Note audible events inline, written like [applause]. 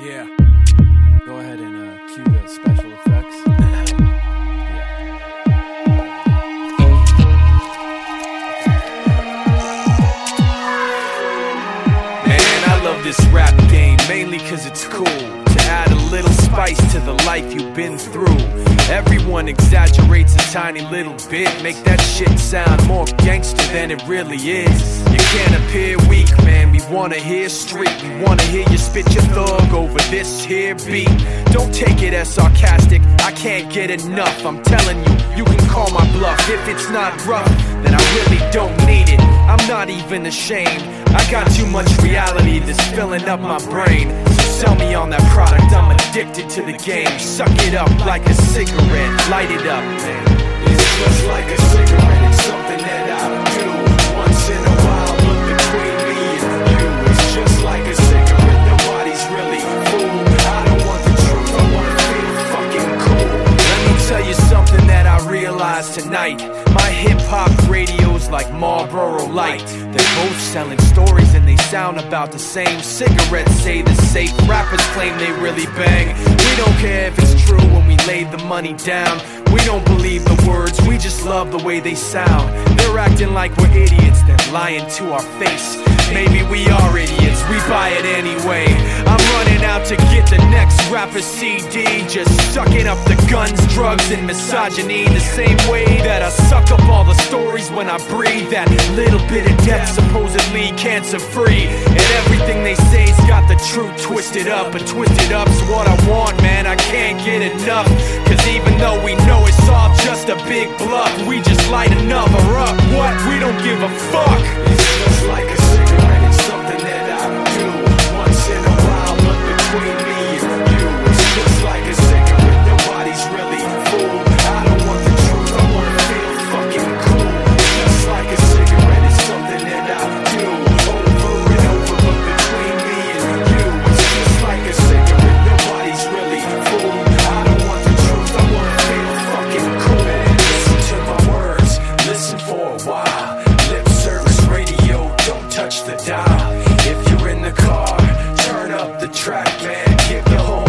Yeah. Go ahead and uh, cue the special effects. [laughs] Man, I love this rap game mainly cause it's cool to add a little spice to the life you've been through. Everyone exaggerates a tiny little bit, make that shit sound more gangster than it really is. You can't appear weak, man. We wanna hear street, we wanna hear you spit your thug over this here beat. Don't take it as sarcastic, I can't get enough. I'm telling you, you can call my bluff. If it's not rough, then I really don't need it. I'm not even ashamed. I got too much reality that's filling up my brain. Sell me on that product, I'm addicted to the game. Suck it up like a cigarette, light it up, man. It's just like a cigarette, My hip hop radio's like Marlboro Light. They're both selling stories and they sound about the same. Cigarettes say the safe, rappers claim they really bang. We don't care if it's true when we lay the money down. We don't believe the words, we just love the way they sound. They're acting like we're idiots, they're lying to our face. Maybe we are idiots, we buy it anyway. Out to get the next rapper CD. Just sucking up the guns, drugs, and misogyny. The same way that I suck up all the stories when I breathe. That little bit of death, supposedly cancer free. And everything they say's got the truth twisted up. And twisted up's what I want, man. I can't get enough. Cause even though we know it's all just a big bluff, we just light another up. What? We don't give a fuck. Man. Give the whole